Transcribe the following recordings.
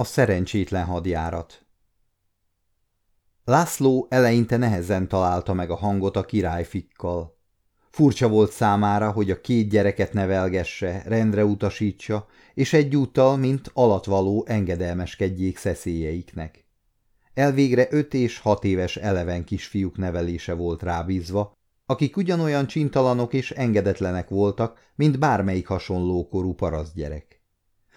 A szerencsétlen hadjárat László eleinte nehezen találta meg a hangot a királyfikkal. Furcsa volt számára, hogy a két gyereket nevelgesse, rendre utasítsa, és egyúttal, mint alatvaló engedelmeskedjék szeszélyeiknek. Elvégre öt és hat éves eleven kisfiúk nevelése volt rábízva, akik ugyanolyan csintalanok és engedetlenek voltak, mint bármelyik hasonlókorú parasztgyerek.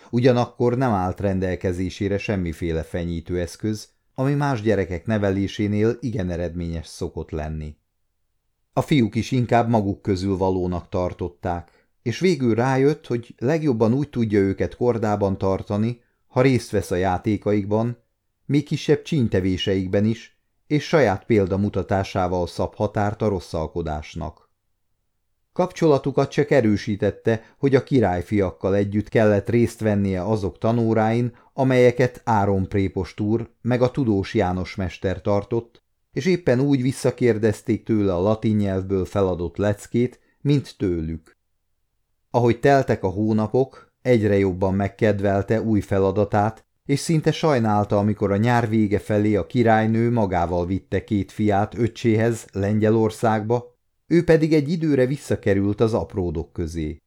Ugyanakkor nem állt rendelkezésére semmiféle fenyítőeszköz, ami más gyerekek nevelésénél igen eredményes szokott lenni. A fiúk is inkább maguk közül valónak tartották, és végül rájött, hogy legjobban úgy tudja őket kordában tartani, ha részt vesz a játékaikban, még kisebb csíntevéseikben is, és saját példamutatásával szab határt a rosszalkodásnak. Kapcsolatukat csak erősítette, hogy a királyfiakkal együtt kellett részt vennie azok tanóráin, amelyeket Áron prépostúr meg a tudós János mester tartott, és éppen úgy visszakérdezték tőle a latin nyelvből feladott leckét, mint tőlük. Ahogy teltek a hónapok, egyre jobban megkedvelte új feladatát, és szinte sajnálta, amikor a nyár vége felé a királynő magával vitte két fiát öccséhez Lengyelországba, ő pedig egy időre visszakerült az apródok közé.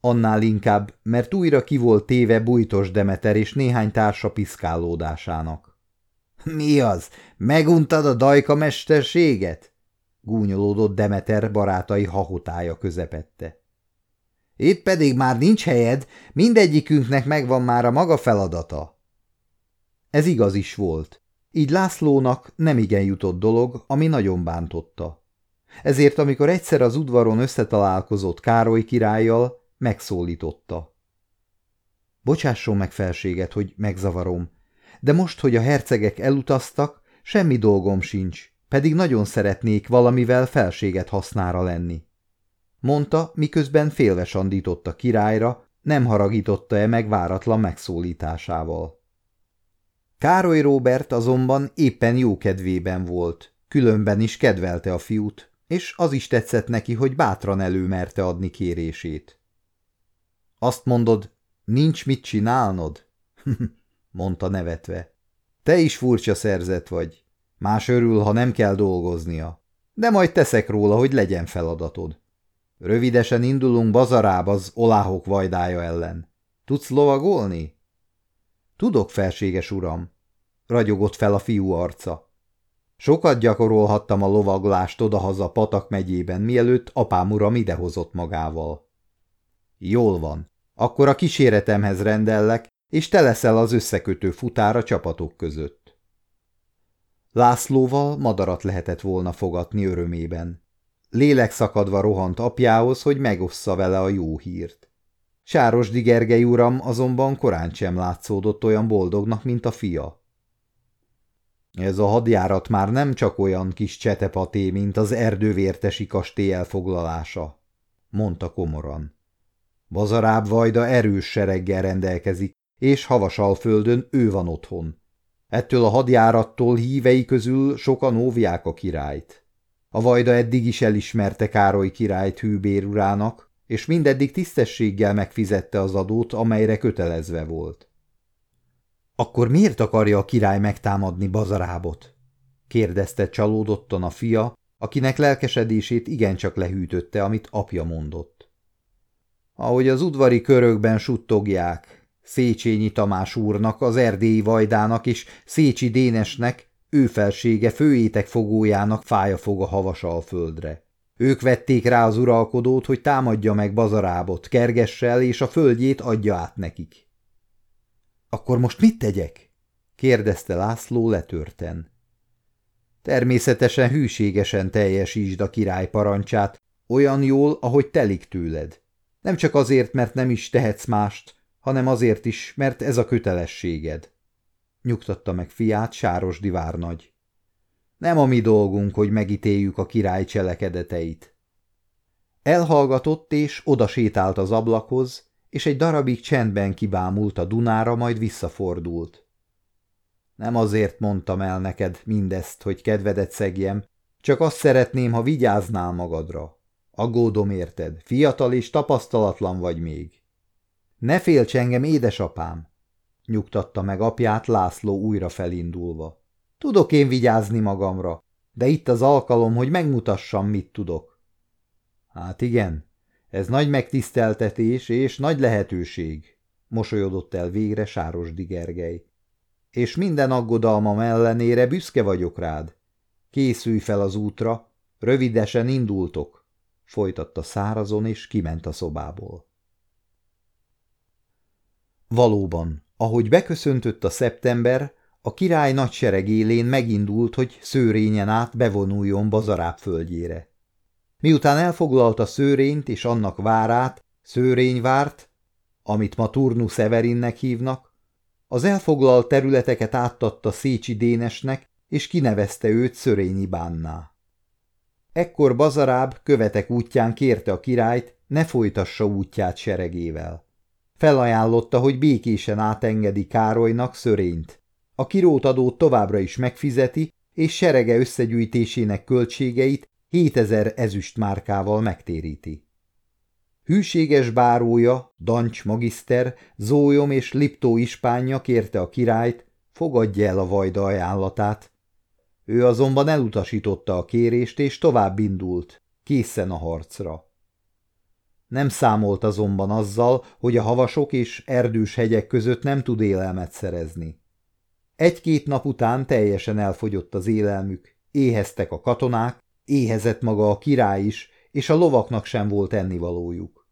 Annál inkább, mert újra ki volt téve bújtos Demeter és néhány társa piszkálódásának. – Mi az? Meguntad a dajka mesterséget? – gúnyolódott Demeter barátai hahotája közepette. – Itt pedig már nincs helyed, mindegyikünknek megvan már a maga feladata – ez igaz is volt. Így Lászlónak nem igen jutott dolog, ami nagyon bántotta. Ezért, amikor egyszer az udvaron összetalálkozott Károly királlyal, megszólította. Bocsásson meg felséget, hogy megzavarom, de most, hogy a hercegek elutaztak, semmi dolgom sincs, pedig nagyon szeretnék valamivel felséget hasznára lenni. Mondta, miközben félve sandította királyra, nem haragította-e meg váratlan megszólításával. Károly Róbert azonban éppen jó kedvében volt, különben is kedvelte a fiút, és az is tetszett neki, hogy bátran előmerte adni kérését. Azt mondod, nincs mit csinálnod? mondta nevetve. Te is furcsa szerzet vagy. Más örül, ha nem kell dolgoznia. De majd teszek róla, hogy legyen feladatod. Rövidesen indulunk bazarába az oláhok vajdája ellen. Tudsz lovagolni? Tudok, felséges uram, ragyogott fel a fiú arca. Sokat gyakorolhattam a lovaglást odahaza Patak megyében, mielőtt apám uram idehozott magával. Jól van, akkor a kíséretemhez rendellek, és te leszel az összekötő futár a csapatok között. Lászlóval madarat lehetett volna fogatni örömében. Lélek szakadva rohant apjához, hogy megossza vele a jó hírt. Sárosdi Gergely uram azonban korán sem látszódott olyan boldognak, mint a fia. Ez a hadjárat már nem csak olyan kis csetepaté, mint az erdővértesi kastély elfoglalása, mondta komoran. Bazaráb Vajda erős sereggel rendelkezik, és Havasalföldön ő van otthon. Ettől a hadjárattól hívei közül sokan óvják a királyt. A Vajda eddig is elismerte Károly királyt hűbérurának, és mindeddig tisztességgel megfizette az adót, amelyre kötelezve volt. Akkor miért akarja a király megtámadni Bazarábot? kérdezte csalódottan a fia, akinek lelkesedését igencsak lehűtötte, amit apja mondott. Ahogy az udvari körökben suttogják, Széchenyi Tamás úrnak, az erdélyi vajdának és Szécsi Dénesnek, ő felsége főétekfogójának fája fog a havas alföldre. Ők vették rá az uralkodót, hogy támadja meg Bazarábot, kergessel, és a földjét adja át nekik. Akkor most mit tegyek? kérdezte László letörten. Természetesen hűségesen teljesítsd a király parancsát, olyan jól, ahogy telik tőled. Nem csak azért, mert nem is tehetsz mást, hanem azért is, mert ez a kötelességed. Nyugtatta meg fiát Sárosdi várnagy. Nem a mi dolgunk, hogy megítéljük a király cselekedeteit. Elhallgatott és odasétált az ablakhoz, és egy darabig csendben kibámult a Dunára, majd visszafordult. Nem azért mondtam el neked mindezt, hogy kedvedet szegjem, csak azt szeretném, ha vigyáznál magadra. Aggódom érted, fiatal és tapasztalatlan vagy még. Ne félts engem, édesapám! nyugtatta meg apját László újra felindulva. Tudok én vigyázni magamra, de itt az alkalom, hogy megmutassam, mit tudok. Hát igen, ez nagy megtiszteltetés és nagy lehetőség, mosolyodott el végre Sárosdi Gergely. És minden aggodalmam ellenére büszke vagyok rád. Készülj fel az útra, rövidesen indultok, folytatta szárazon, és kiment a szobából. Valóban, ahogy beköszöntött a szeptember, a király nagysereg élén megindult, hogy szőrényen át bevonuljon Bazaráb földjére. Miután elfoglalta szőrényt és annak várát, szőrényvárt, amit ma Turnu Severinnek hívnak, az elfoglalt területeket áttatta Szécsi Dénesnek, és kinevezte őt Szörényi bánná. Ekkor Bazaráb követek útján kérte a királyt, ne folytassa útját seregével. Felajánlotta, hogy békésen átengedi Károlynak szörényt. A kirót adót továbbra is megfizeti, és serege összegyűjtésének költségeit 7000 ezüst márkával megtéríti. Hűséges bárója, Dancs magiszter, Zólyom és Liptó ispánja kérte a királyt, fogadja el a vajda ajánlatát. Ő azonban elutasította a kérést, és tovább indult, készen a harcra. Nem számolt azonban azzal, hogy a havasok és erdős hegyek között nem tud élelmet szerezni. Egy-két nap után teljesen elfogyott az élelmük, éheztek a katonák, éhezett maga a király is, és a lovaknak sem volt ennivalójuk.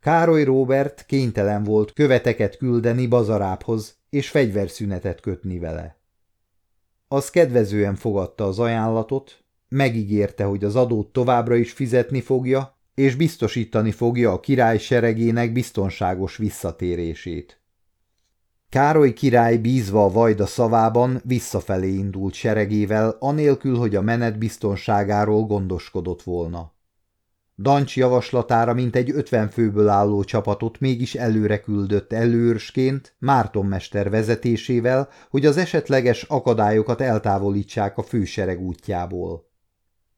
Károly Róbert kénytelen volt követeket küldeni Bazarábhoz, és fegyverszünetet kötni vele. Az kedvezően fogadta az ajánlatot, megígérte, hogy az adót továbbra is fizetni fogja, és biztosítani fogja a király seregének biztonságos visszatérését. Károly király bízva a vajda szavában visszafelé indult seregével, anélkül, hogy a menet biztonságáról gondoskodott volna. Dancs javaslatára mintegy ötven főből álló csapatot mégis előre küldött előrsként Márton mester vezetésével, hogy az esetleges akadályokat eltávolítsák a fősereg útjából.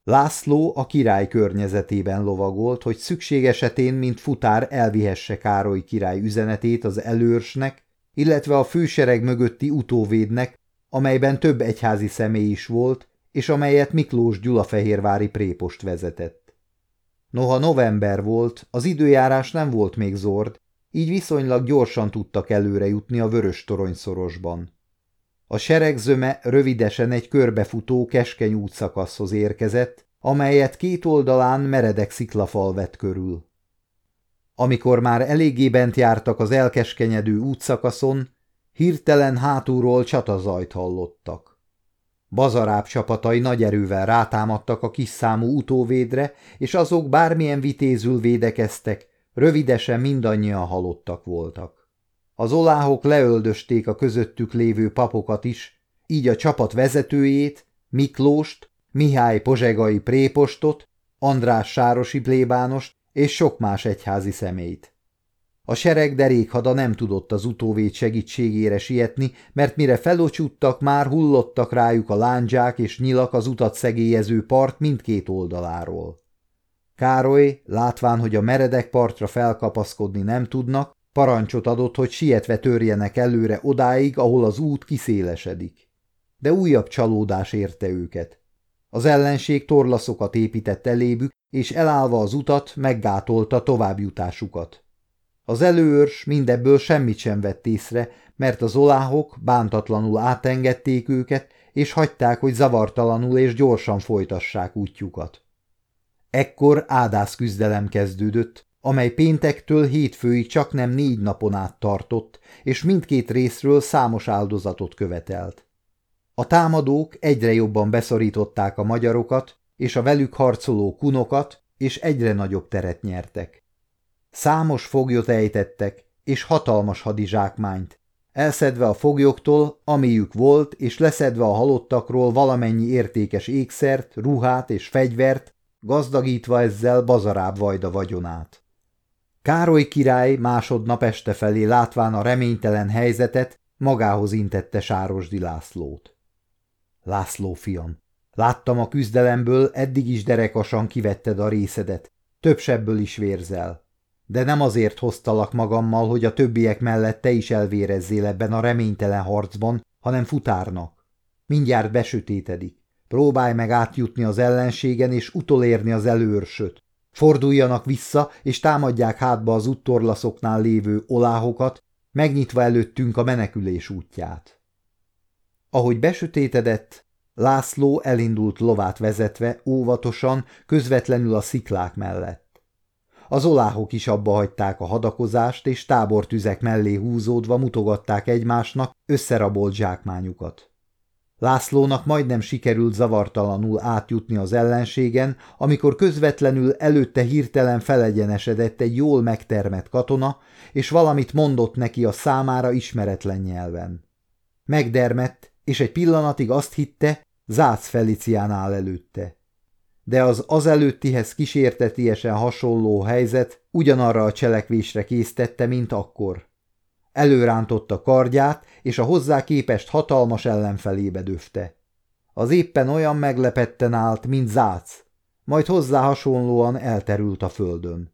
László a király környezetében lovagolt, hogy szükség esetén, mint futár elvihesse Károly király üzenetét az előrsnek, illetve a fősereg mögötti utóvédnek, amelyben több egyházi személy is volt, és amelyet Miklós Gyulafehérvári prépost vezetett. Noha november volt, az időjárás nem volt még zord, így viszonylag gyorsan tudtak előre jutni a vörös toronyszorosban. A seregzöme rövidesen egy körbefutó keskeny útszakaszhoz érkezett, amelyet két oldalán meredek sziklafal vett körül. Amikor már eléggé bent jártak az elkeskenyedő útszakaszon, hirtelen hátulról csatazajt hallottak. Bazaráb csapatai nagy erővel rátámadtak a kis számú utóvédre, és azok bármilyen vitézül védekeztek, rövidesen mindannyian halottak voltak. Az oláhok leöldösték a közöttük lévő papokat is, így a csapat vezetőjét, Miklóst, Mihály pozsegai prépostot, András sárosi plébánost és sok más egyházi személyt. A sereg derékhada nem tudott az utóvéd segítségére sietni, mert mire felocsuttak, már hullottak rájuk a lándzsák és nyilak az utat szegélyező part mindkét oldaláról. Károly, látván, hogy a meredek partra felkapaszkodni nem tudnak, Parancsot adott, hogy sietve törjenek előre odáig, ahol az út kiszélesedik. De újabb csalódás érte őket. Az ellenség torlaszokat épített elébük, és elállva az utat meggátolta továbbjutásukat. Az előörs mindebből semmit sem vett észre, mert az oláhok bántatlanul átengedték őket, és hagyták, hogy zavartalanul és gyorsan folytassák útjukat. Ekkor ádász küzdelem kezdődött, amely péntektől hétfőig csak nem négy napon át tartott, és mindkét részről számos áldozatot követelt. A támadók egyre jobban beszorították a magyarokat, és a velük harcoló kunokat, és egyre nagyobb teret nyertek. Számos foglyot ejtettek, és hatalmas hadizsákmányt, elszedve a foglyoktól, amiük volt, és leszedve a halottakról valamennyi értékes ékszert, ruhát és fegyvert, gazdagítva ezzel bazarább vajda vagyonát. Károly király másodnap este felé látván a reménytelen helyzetet, magához intette Sárosdi Lászlót. László fiam, láttam a küzdelemből, eddig is derekasan kivetted a részedet, több sebből is vérzel. de nem azért hoztalak magammal, hogy a többiek mellett te is elvérezzél ebben a reménytelen harcban, hanem futárnak. Mindjárt besötétedik. Próbálj meg átjutni az ellenségen és utolérni az előörsöt. Forduljanak vissza, és támadják hátba az úttorlaszoknál lévő oláhokat, megnyitva előttünk a menekülés útját. Ahogy besötétedett, László elindult lovát vezetve, óvatosan, közvetlenül a sziklák mellett. Az oláhok is abba hagyták a hadakozást, és tábortüzek mellé húzódva mutogatták egymásnak összerabolt zsákmányukat. Lászlónak majdnem sikerült zavartalanul átjutni az ellenségen, amikor közvetlenül előtte hirtelen felegyenesedett egy jól megtermett katona, és valamit mondott neki a számára ismeretlen nyelven. Megdermett, és egy pillanatig azt hitte, Zász Felicián áll előtte. De az azelőttihez kísértetiesen hasonló helyzet ugyanarra a cselekvésre késztette, mint akkor. Előrántotta kardját, és a hozzá képest hatalmas ellenfelébe döfte. Az éppen olyan meglepetten állt, mint Zác, majd hozzá hasonlóan elterült a földön.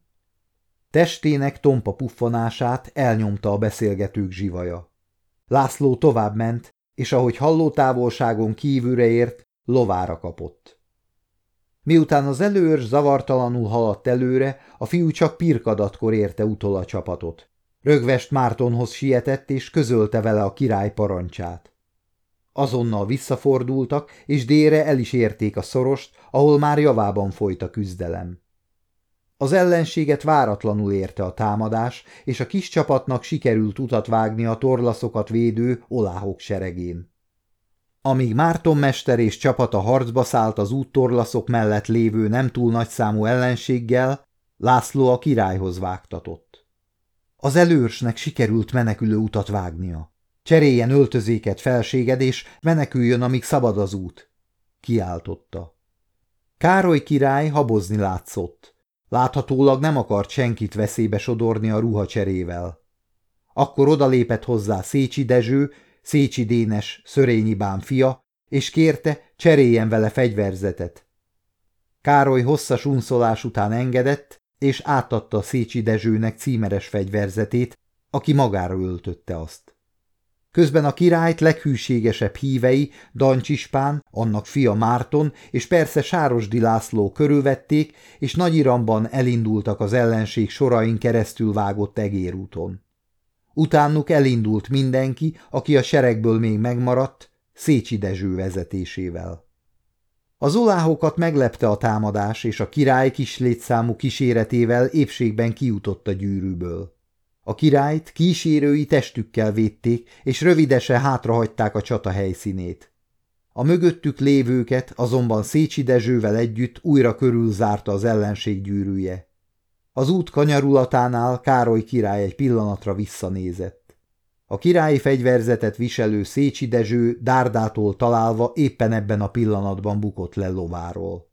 Testének tompa puffanását elnyomta a beszélgetők zsivaja. László tovább ment, és ahogy halló távolságon kívülre ért, lovára kapott. Miután az előőrs zavartalanul haladt előre, a fiú csak pirkadatkor érte utol a csapatot. Rögvest Mártonhoz sietett, és közölte vele a király parancsát. Azonnal visszafordultak, és délre el is érték a szorost, ahol már javában folyt a küzdelem. Az ellenséget váratlanul érte a támadás, és a kis csapatnak sikerült utat vágni a torlaszokat védő oláhok seregén. Amíg Márton mester és csapata harcba szállt az úttorlaszok mellett lévő nem túl nagyszámú ellenséggel, László a királyhoz vágtatott. Az előrsnek sikerült menekülő utat vágnia. Cseréljen öltözéket felséged, és meneküljön, amíg szabad az út, kiáltotta. Károly király habozni látszott. Láthatólag nem akart senkit veszélybe sodorni a ruhacserével. Akkor odalépett hozzá Szécsi Dezső, Szécsi Dénes, Szörényi bán fia, és kérte, cseréljen vele fegyverzetet. Károly hosszas unszolás után engedett, és átadta Szécsi Dezsőnek címeres fegyverzetét, aki magára öltötte azt. Közben a királyt leghűségesebb hívei, Dancsispán, annak fia Márton, és persze Sárosdi László körülvették, és Nagyiramban elindultak az ellenség sorain keresztül vágott egérúton. Utánuk elindult mindenki, aki a seregből még megmaradt, Szécsi Dezső vezetésével. Az oláhokat meglepte a támadás, és a király kis létszámú kíséretével épségben kijutott a gyűrűből. A királyt kísérői testükkel védték, és rövidesen hátrahagyták a csata helyszínét. A mögöttük lévőket azonban Szécsi Dezsővel együtt újra körülzárta az ellenség gyűrűje. Az út kanyarulatánál Károly király egy pillanatra visszanézett. A királyi fegyverzetet viselő Szécsi Dezső dárdától találva éppen ebben a pillanatban bukott le lováról.